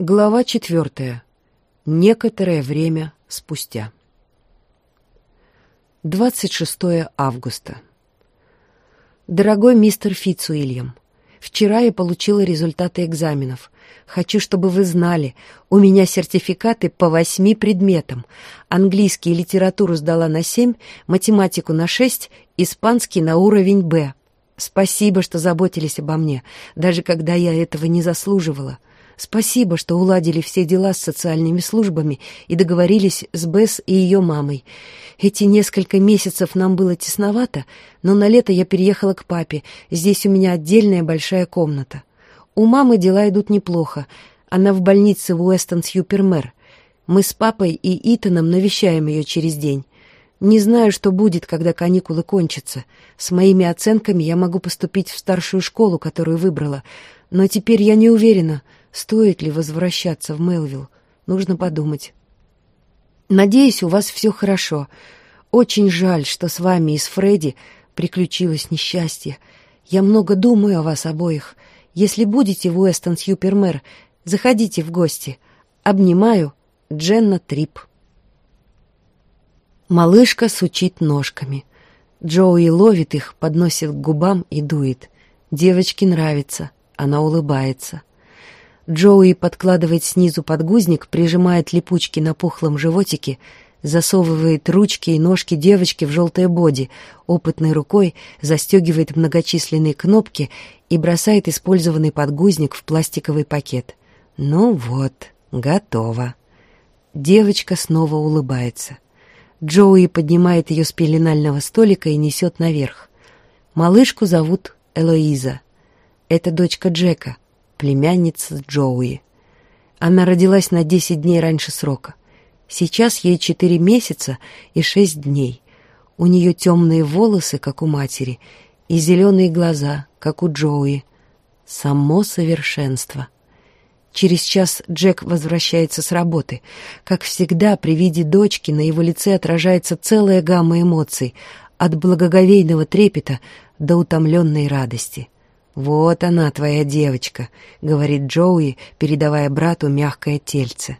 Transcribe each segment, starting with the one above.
Глава четвертая. Некоторое время спустя. 26 августа. Дорогой мистер Фицуильям, вчера я получила результаты экзаменов. Хочу, чтобы вы знали, у меня сертификаты по восьми предметам. Английский и литературу сдала на семь, математику на шесть, испанский на уровень «Б». Спасибо, что заботились обо мне, даже когда я этого не заслуживала. Спасибо, что уладили все дела с социальными службами и договорились с Бесс и ее мамой. Эти несколько месяцев нам было тесновато, но на лето я переехала к папе. Здесь у меня отдельная большая комната. У мамы дела идут неплохо. Она в больнице в Уэстон-Сьюпермэр. Мы с папой и Итаном навещаем ее через день. Не знаю, что будет, когда каникулы кончатся. С моими оценками я могу поступить в старшую школу, которую выбрала. Но теперь я не уверена — Стоит ли возвращаться в Мелвилл? Нужно подумать. Надеюсь, у вас все хорошо. Очень жаль, что с вами и с Фредди приключилось несчастье. Я много думаю о вас обоих. Если будете в Уэстон Сьюпермэр, заходите в гости. Обнимаю. Дженна Трип. Малышка сучит ножками. Джоуи ловит их, подносит к губам и дует. Девочке нравится. Она улыбается. Джоуи подкладывает снизу подгузник, прижимает липучки на пухлом животике, засовывает ручки и ножки девочки в желтое боди, опытной рукой застегивает многочисленные кнопки и бросает использованный подгузник в пластиковый пакет. Ну вот, готово. Девочка снова улыбается. Джоуи поднимает ее с пеленального столика и несет наверх. Малышку зовут Элоиза. Это дочка Джека — племянница Джоуи. Она родилась на десять дней раньше срока. Сейчас ей четыре месяца и шесть дней. У нее темные волосы, как у матери, и зеленые глаза, как у Джоуи. Само совершенство. Через час Джек возвращается с работы. Как всегда, при виде дочки на его лице отражается целая гамма эмоций, от благоговейного трепета до утомленной радости. «Вот она, твоя девочка», — говорит Джоуи, передавая брату мягкое тельце.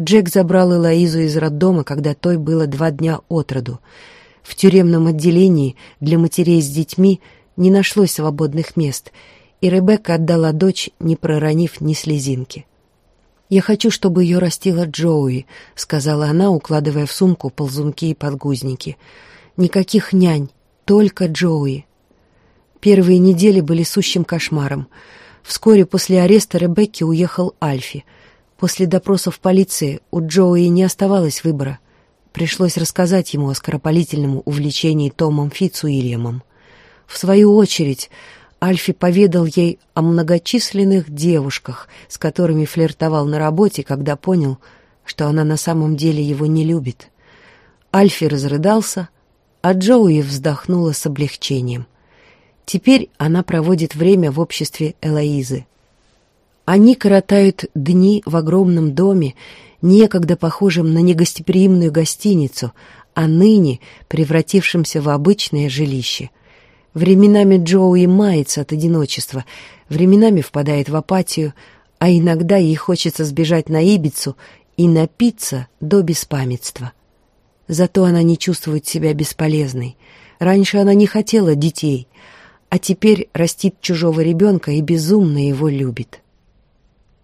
Джек забрал Элоизу из роддома, когда той было два дня от роду. В тюремном отделении для матерей с детьми не нашлось свободных мест, и Ребекка отдала дочь, не проронив ни слезинки. «Я хочу, чтобы ее растила Джоуи», — сказала она, укладывая в сумку ползунки и подгузники. «Никаких нянь, только Джоуи». Первые недели были сущим кошмаром. Вскоре после ареста Ребекки уехал Альфи. После допросов полиции у Джоуи не оставалось выбора. Пришлось рассказать ему о скоропалительном увлечении Томом Фицуильямом. В свою очередь, Альфи поведал ей о многочисленных девушках, с которыми флиртовал на работе, когда понял, что она на самом деле его не любит. Альфи разрыдался, а Джоуи вздохнула с облегчением. Теперь она проводит время в обществе Элоизы. Они коротают дни в огромном доме, некогда похожем на негостеприимную гостиницу, а ныне превратившемся в обычное жилище. Временами Джоуи мается от одиночества, временами впадает в апатию, а иногда ей хочется сбежать на Ибицу и напиться до беспамятства. Зато она не чувствует себя бесполезной. Раньше она не хотела детей — а теперь растит чужого ребенка и безумно его любит.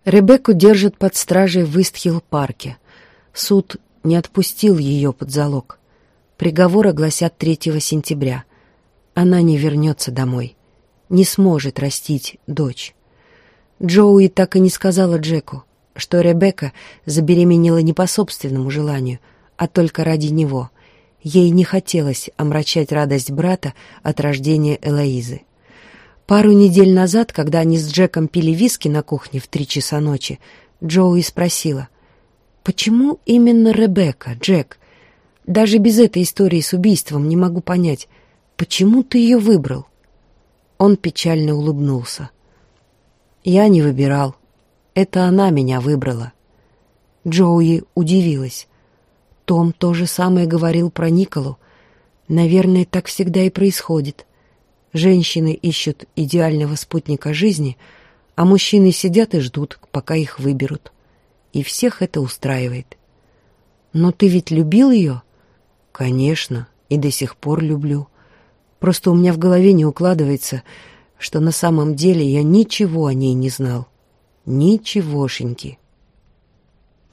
Ребекку держат под стражей в Истхилл-парке. Суд не отпустил ее под залог. Приговор огласят 3 сентября. Она не вернется домой. Не сможет растить дочь. Джоуи так и не сказала Джеку, что Ребекка забеременела не по собственному желанию, а только ради него — Ей не хотелось омрачать радость брата от рождения Элоизы. Пару недель назад, когда они с Джеком пили виски на кухне в три часа ночи, Джоуи спросила, «Почему именно Ребекка, Джек? Даже без этой истории с убийством не могу понять, почему ты ее выбрал?» Он печально улыбнулся. «Я не выбирал. Это она меня выбрала». Джоуи удивилась. Том то же самое говорил про Николу. Наверное, так всегда и происходит. Женщины ищут идеального спутника жизни, а мужчины сидят и ждут, пока их выберут. и всех это устраивает. Но ты ведь любил ее? Конечно, и до сих пор люблю. Просто у меня в голове не укладывается, что на самом деле я ничего о ней не знал. Ничегошеньки.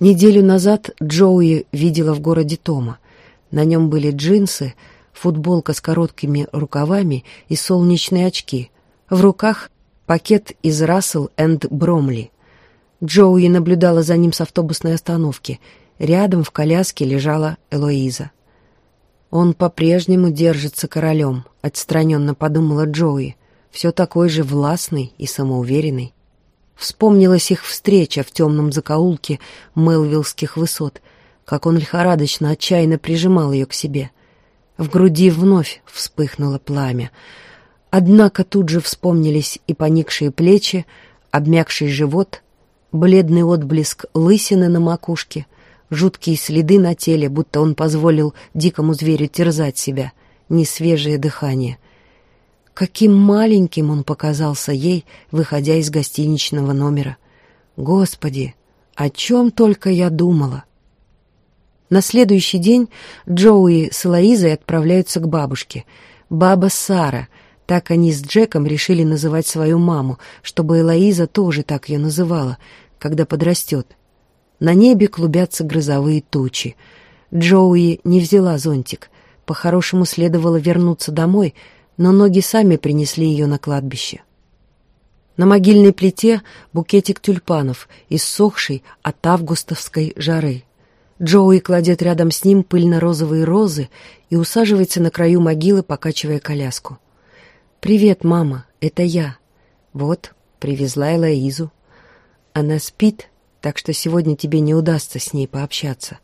Неделю назад Джоуи видела в городе Тома. На нем были джинсы, футболка с короткими рукавами и солнечные очки. В руках пакет из Рассел энд Бромли. Джоуи наблюдала за ним с автобусной остановки. Рядом в коляске лежала Элоиза. «Он по-прежнему держится королем», — отстраненно подумала Джоуи. «Все такой же властный и самоуверенный». Вспомнилась их встреча в темном закоулке Мелвиллских высот, как он лихорадочно, отчаянно прижимал ее к себе. В груди вновь вспыхнуло пламя. Однако тут же вспомнились и поникшие плечи, обмякший живот, бледный отблеск лысины на макушке, жуткие следы на теле, будто он позволил дикому зверю терзать себя, несвежее дыхание. Каким маленьким он показался ей, выходя из гостиничного номера. Господи, о чем только я думала. На следующий день Джоуи с Элоизой отправляются к бабушке. Баба Сара, так они с Джеком решили называть свою маму, чтобы Элоиза тоже так ее называла, когда подрастет. На небе клубятся грозовые тучи. Джоуи не взяла зонтик. По-хорошему следовало вернуться домой — но ноги сами принесли ее на кладбище. На могильной плите букетик тюльпанов, иссохший от августовской жары. Джоуи кладет рядом с ним пыльно-розовые розы и усаживается на краю могилы, покачивая коляску. «Привет, мама, это я. Вот, привезла Элоизу. Она спит, так что сегодня тебе не удастся с ней пообщаться.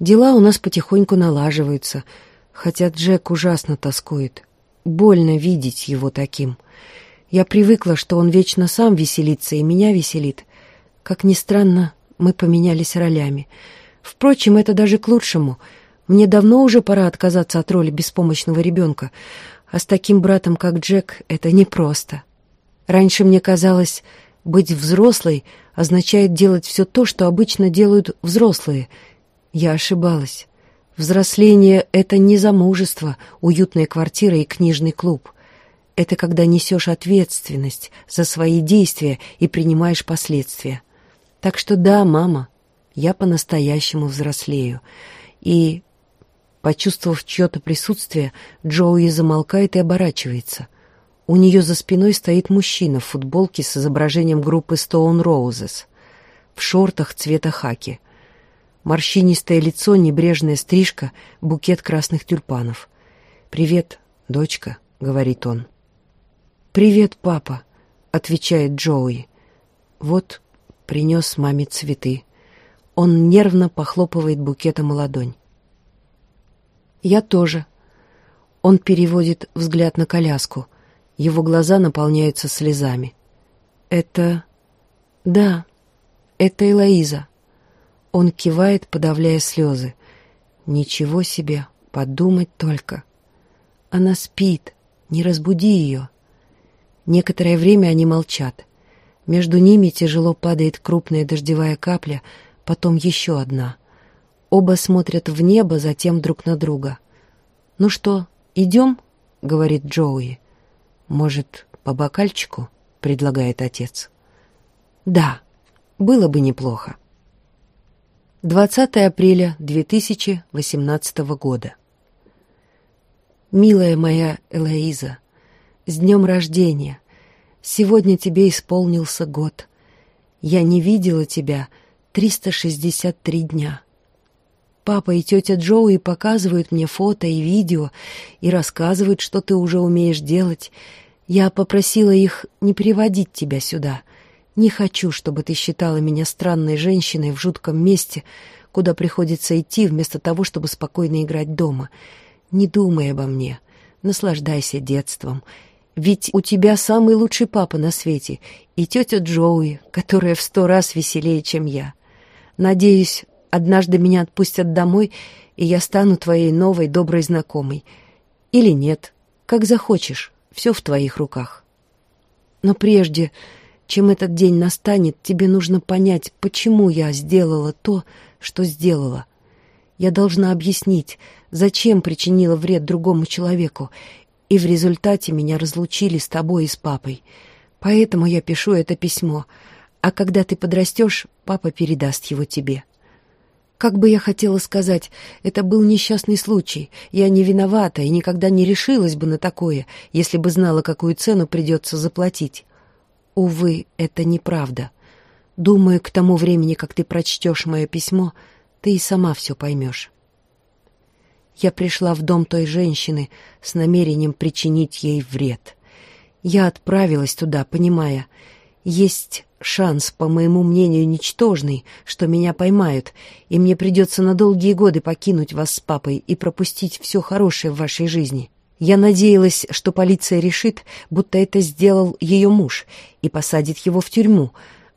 Дела у нас потихоньку налаживаются, хотя Джек ужасно тоскует. Больно видеть его таким. Я привыкла, что он вечно сам веселится и меня веселит. Как ни странно, мы поменялись ролями. Впрочем, это даже к лучшему. Мне давно уже пора отказаться от роли беспомощного ребенка, а с таким братом, как Джек, это непросто. Раньше мне казалось, быть взрослой означает делать все то, что обычно делают взрослые. Я ошибалась. Взросление — это не замужество, уютная квартира и книжный клуб. Это когда несешь ответственность за свои действия и принимаешь последствия. Так что да, мама, я по-настоящему взрослею. И, почувствовав чье-то присутствие, Джоуи замолкает и оборачивается. У нее за спиной стоит мужчина в футболке с изображением группы Stone Roses, в шортах цвета хаки — Морщинистое лицо, небрежная стрижка, букет красных тюльпанов. «Привет, дочка», — говорит он. «Привет, папа», — отвечает Джоуи. «Вот принес маме цветы». Он нервно похлопывает букетом ладонь. «Я тоже». Он переводит взгляд на коляску. Его глаза наполняются слезами. «Это... да, это Элоиза». Он кивает, подавляя слезы. Ничего себе, подумать только. Она спит, не разбуди ее. Некоторое время они молчат. Между ними тяжело падает крупная дождевая капля, потом еще одна. Оба смотрят в небо, затем друг на друга. «Ну что, идем?» — говорит Джоуи. «Может, по бокальчику?» — предлагает отец. «Да, было бы неплохо». 20 апреля 2018 года. Милая моя Элоиза, с днем рождения! Сегодня тебе исполнился год. Я не видела тебя 363 дня. Папа и тетя Джоуи показывают мне фото и видео и рассказывают, что ты уже умеешь делать. Я попросила их не приводить тебя сюда — не хочу, чтобы ты считала меня странной женщиной в жутком месте, куда приходится идти вместо того, чтобы спокойно играть дома. Не думай обо мне. Наслаждайся детством. Ведь у тебя самый лучший папа на свете и тетя Джоуи, которая в сто раз веселее, чем я. Надеюсь, однажды меня отпустят домой, и я стану твоей новой доброй знакомой. Или нет, как захочешь, все в твоих руках. Но прежде Чем этот день настанет, тебе нужно понять, почему я сделала то, что сделала. Я должна объяснить, зачем причинила вред другому человеку, и в результате меня разлучили с тобой и с папой. Поэтому я пишу это письмо, а когда ты подрастешь, папа передаст его тебе. Как бы я хотела сказать, это был несчастный случай. Я не виновата и никогда не решилась бы на такое, если бы знала, какую цену придется заплатить. Увы, это неправда. Думаю, к тому времени, как ты прочтешь мое письмо, ты и сама все поймешь. Я пришла в дом той женщины с намерением причинить ей вред. Я отправилась туда, понимая, есть шанс, по моему мнению, ничтожный, что меня поймают, и мне придется на долгие годы покинуть вас с папой и пропустить все хорошее в вашей жизни. Я надеялась, что полиция решит, будто это сделал ее муж, и посадит его в тюрьму.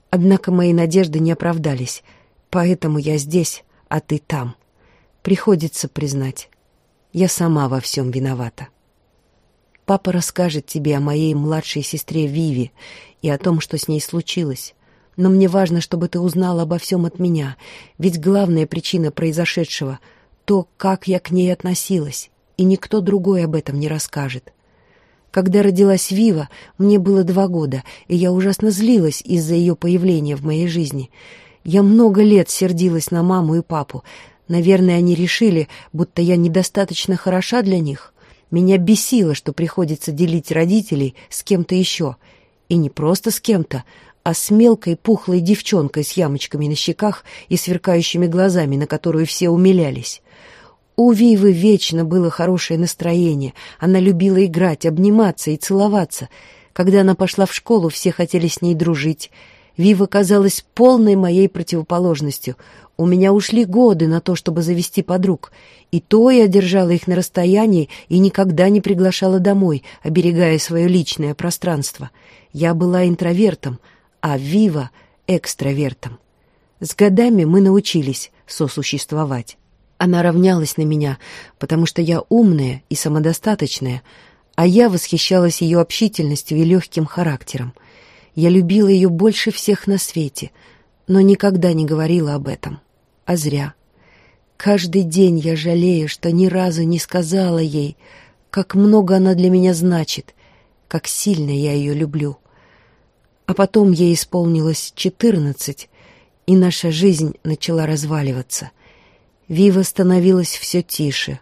Однако мои надежды не оправдались. Поэтому я здесь, а ты там. Приходится признать, я сама во всем виновата. Папа расскажет тебе о моей младшей сестре Виви и о том, что с ней случилось. Но мне важно, чтобы ты узнал обо всем от меня, ведь главная причина произошедшего — то, как я к ней относилась, и никто другой об этом не расскажет. Когда родилась Вива, мне было два года, и я ужасно злилась из-за ее появления в моей жизни. Я много лет сердилась на маму и папу. Наверное, они решили, будто я недостаточно хороша для них. Меня бесило, что приходится делить родителей с кем-то еще. И не просто с кем-то, а с мелкой пухлой девчонкой с ямочками на щеках и сверкающими глазами, на которую все умилялись. У Вивы вечно было хорошее настроение. Она любила играть, обниматься и целоваться. Когда она пошла в школу, все хотели с ней дружить. Вива казалась полной моей противоположностью. У меня ушли годы на то, чтобы завести подруг. И то я держала их на расстоянии и никогда не приглашала домой, оберегая свое личное пространство. Я была интровертом, а Вива — экстравертом. С годами мы научились сосуществовать. Она равнялась на меня, потому что я умная и самодостаточная, а я восхищалась ее общительностью и легким характером. Я любила ее больше всех на свете, но никогда не говорила об этом. А зря. Каждый день я жалею, что ни разу не сказала ей, как много она для меня значит, как сильно я ее люблю. А потом ей исполнилось четырнадцать, и наша жизнь начала разваливаться. Вива становилась все тише.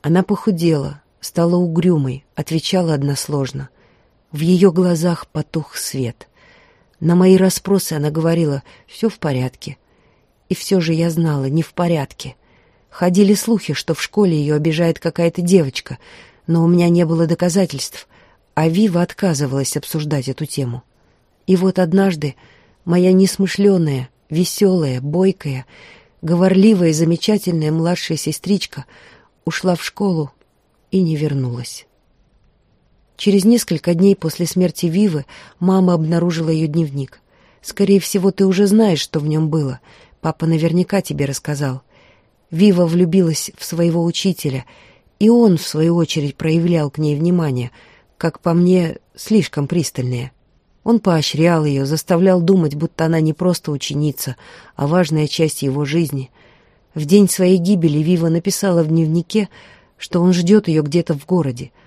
Она похудела, стала угрюмой, отвечала односложно — в ее глазах потух свет. На мои расспросы она говорила «все в порядке». И все же я знала, не в порядке. Ходили слухи, что в школе ее обижает какая-то девочка, но у меня не было доказательств, а Вива отказывалась обсуждать эту тему. И вот однажды моя несмышленая, веселая, бойкая, говорливая и замечательная младшая сестричка ушла в школу и не вернулась. Через несколько дней после смерти Вивы мама обнаружила ее дневник. «Скорее всего, ты уже знаешь, что в нем было. Папа наверняка тебе рассказал». Вива влюбилась в своего учителя, и он, в свою очередь, проявлял к ней внимание, как по мне, слишком пристальное. Он поощрял ее, заставлял думать, будто она не просто ученица, а важная часть его жизни. В день своей гибели Вива написала в дневнике, что он ждет ее где-то в городе —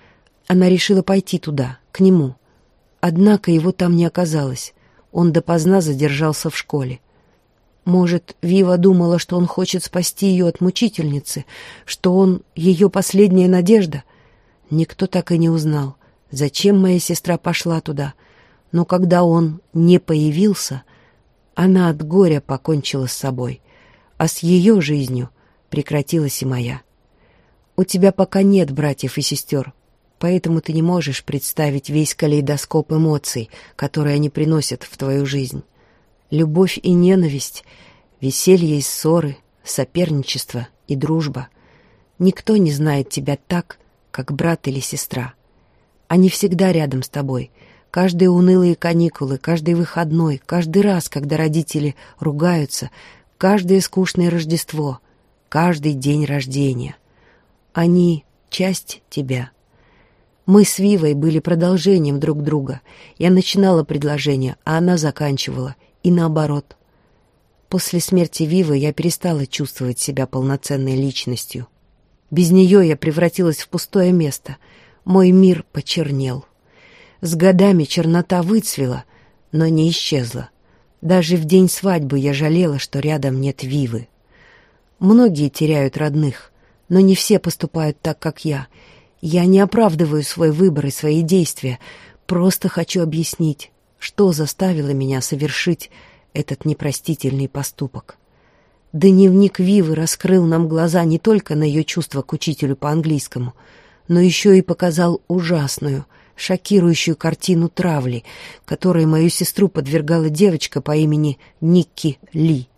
она решила пойти туда, к нему. Однако его там не оказалось. Он допоздна задержался в школе. Может, Вива думала, что он хочет спасти ее от мучительницы, что он ее последняя надежда? Никто так и не узнал, зачем моя сестра пошла туда. Но когда он не появился, она от горя покончила с собой, а с ее жизнью прекратилась и моя. У тебя пока нет братьев и сестер, Поэтому ты не можешь представить весь калейдоскоп эмоций, которые они приносят в твою жизнь. Любовь и ненависть, веселье и ссоры, соперничество и дружба. Никто не знает тебя так, как брат или сестра. Они всегда рядом с тобой. Каждые унылые каникулы, каждый выходной, каждый раз, когда родители ругаются, каждое скучное Рождество, каждый день рождения. Они — часть тебя — Мы с Вивой были продолжением друг друга. Я начинала предложение, а она заканчивала. И наоборот. После смерти Вивы я перестала чувствовать себя полноценной личностью. Без нее я превратилась в пустое место. Мой мир почернел. С годами чернота выцвела, но не исчезла. Даже в день свадьбы я жалела, что рядом нет Вивы. Многие теряют родных, но не все поступают так, как я. Я не оправдываю свой выбор и свои действия, просто хочу объяснить, что заставило меня совершить этот непростительный поступок. Дневник Вивы раскрыл нам глаза не только на ее чувства к учителю по английскому, но еще и показал ужасную, шокирующую картину травли, которой мою сестру подвергала девочка по имени Никки Ли.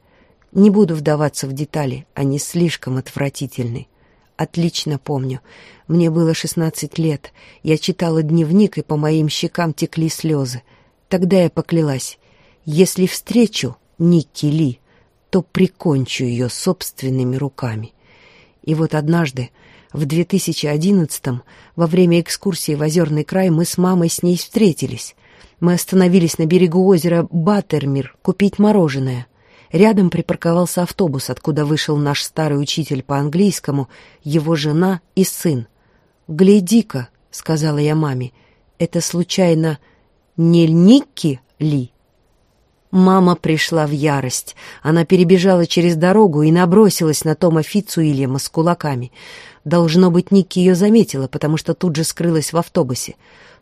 Не буду вдаваться в детали, они слишком отвратительны. Отлично помню. Мне было шестнадцать лет. Я читала дневник, и по моим щекам текли слезы. Тогда я поклялась, если встречу Никки Ли, то прикончу ее собственными руками. И вот однажды, в 2011-м, во время экскурсии в Озерный край, мы с мамой с ней встретились. Мы остановились на берегу озера Баттермир купить мороженое. Рядом припарковался автобус, откуда вышел наш старый учитель по английскому, его жена и сын. «Гляди-ка», — сказала я маме, — «это случайно не Никки ли?» Мама пришла в ярость. Она перебежала через дорогу и набросилась на Тома Фицуильяма с кулаками. Должно быть, Никки ее заметила, потому что тут же скрылась в автобусе.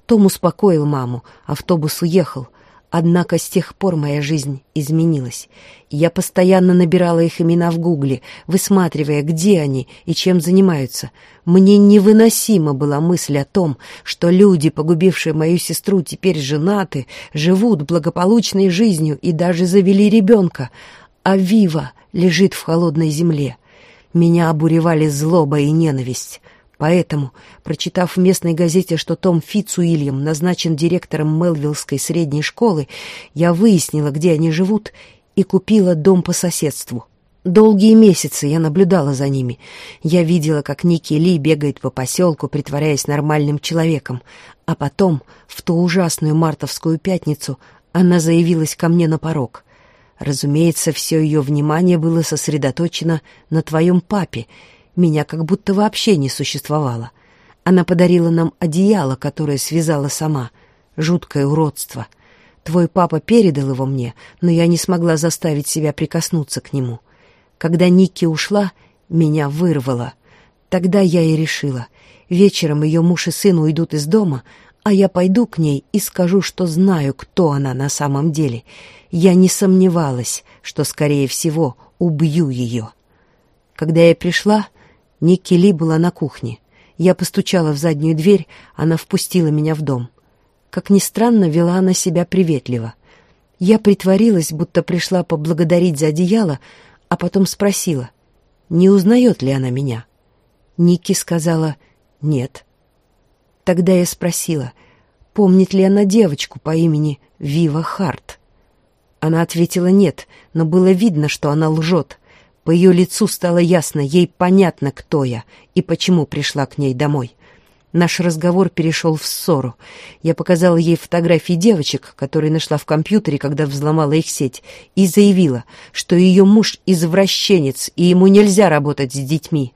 Том успокоил маму. Автобус уехал. Однако с тех пор моя жизнь изменилась. Я постоянно набирала их имена в гугле, высматривая, где они и чем занимаются. Мне невыносима была мысль о том, что люди, погубившие мою сестру, теперь женаты, живут благополучной жизнью и даже завели ребенка, а Вива лежит в холодной земле. Меня обуревали злоба и ненависть. Поэтому, прочитав в местной газете, что Том Фицуильям назначен директором Мелвиллской средней школы, я выяснила, где они живут, и купила дом по соседству. Долгие месяцы я наблюдала за ними. Я видела, как Ники Ли бегает по поселку, притворяясь нормальным человеком. А потом, в ту ужасную мартовскую пятницу, она заявилась ко мне на порог. Разумеется, все ее внимание было сосредоточено на твоем папе — меня как будто вообще не существовало. Она подарила нам одеяло, которое связала сама. Жуткое уродство. Твой папа передал его мне, но я не смогла заставить себя прикоснуться к нему. Когда Никки ушла, меня вырвало. Тогда я и решила. Вечером ее муж и сын уйдут из дома, а я пойду к ней и скажу, что знаю, кто она на самом деле. Я не сомневалась, что, скорее всего, убью ее. Когда я пришла, Никки Ли была на кухне. Я постучала в заднюю дверь, она впустила меня в дом. Как ни странно, вела она себя приветливо. Я притворилась, будто пришла поблагодарить за одеяло, а потом спросила, не узнает ли она меня. Никки сказала «нет». Тогда я спросила, помнит ли она девочку по имени Вива Харт. Она ответила «нет», но было видно, что она лжет — по ее лицу стало ясно, ей понятно, кто я и почему пришла к ней домой. Наш разговор перешел в ссору. Я показала ей фотографии девочек, которые нашла в компьютере, когда взломала их сеть, и заявила, что ее муж извращенец, и ему нельзя работать с детьми.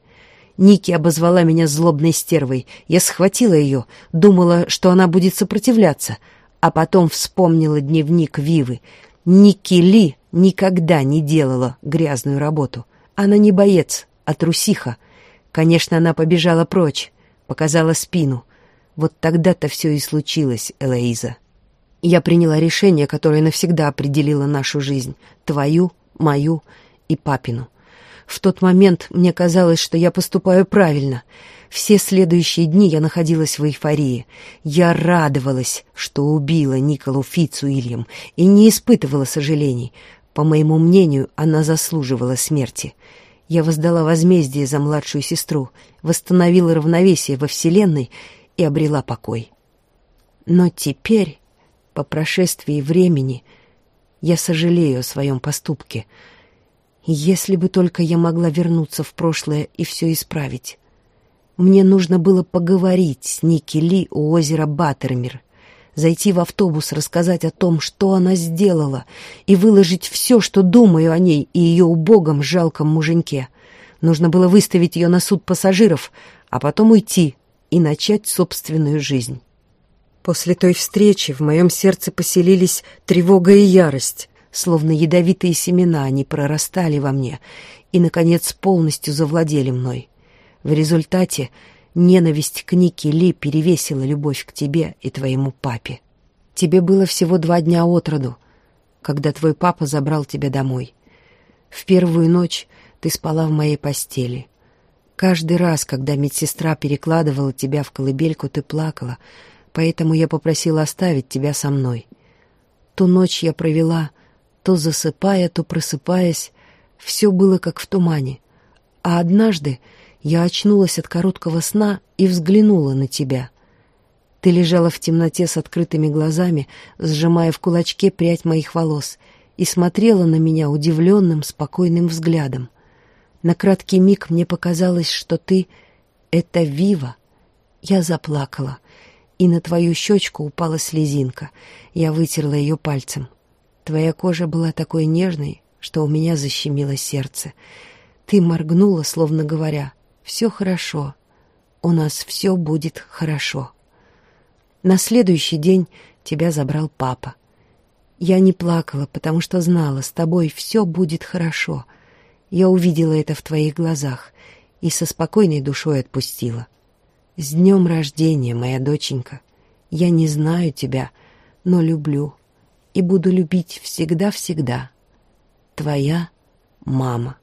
Ники обозвала меня злобной стервой. Я схватила ее, думала, что она будет сопротивляться, а потом вспомнила дневник Вивы. Ники Ли никогда не делала грязную работу. Она не боец, а трусиха. Конечно, она побежала прочь, показала спину. Вот тогда-то все и случилось, Элоиза. Я приняла решение, которое навсегда определило нашу жизнь. Твою, мою и папину. В тот момент мне казалось, что я поступаю правильно. Все следующие дни я находилась в эйфории. Я радовалась, что убила Николу Фицуильям, и не испытывала сожалений. По моему мнению, она заслуживала смерти. Я воздала возмездие за младшую сестру, восстановила равновесие во Вселенной и обрела покой. Но теперь, по прошествии времени, я сожалею о своем поступке. Если бы только я могла вернуться в прошлое и все исправить. Мне нужно было поговорить с Ники Ли у озера Баттермир, зайти в автобус, рассказать о том, что она сделала, и выложить все, что думаю о ней и ее убогом жалком муженьке. Нужно было выставить ее на суд пассажиров, а потом уйти и начать собственную жизнь. После той встречи в моем сердце поселились тревога и ярость. Словно ядовитые семена они прорастали во мне и, наконец, полностью завладели мной. В результате ненависть к Нике Ли перевесила любовь к тебе и твоему папе. Тебе было всего два дня от роду, когда твой папа забрал тебя домой. В первую ночь ты спала в моей постели. Каждый раз, когда медсестра перекладывала тебя в колыбельку, ты плакала, поэтому я попросила оставить тебя со мной. Ту ночь я провела, то засыпая, то просыпаясь, все было как в тумане. А однажды я очнулась от короткого сна и взглянула на тебя. Ты лежала в темноте с открытыми глазами, сжимая в кулачке прядь моих волос, и смотрела на меня удивленным, спокойным взглядом. На краткий миг мне показалось, что ты — это Вива. Я заплакала, и на твою щечку упала слезинка. Я вытерла ее пальцем. Твоя кожа была такой нежной, что у меня защемило сердце. Ты моргнула, словно говоря, «Все хорошо, у нас все будет хорошо». На следующий день тебя забрал папа. Я не плакала, потому что знала, с тобой все будет хорошо. Я увидела это в твоих глазах и со спокойной душой отпустила. С днем рождения, моя доченька. Я не знаю тебя, но люблю и буду любить всегда-всегда. Твоя мама.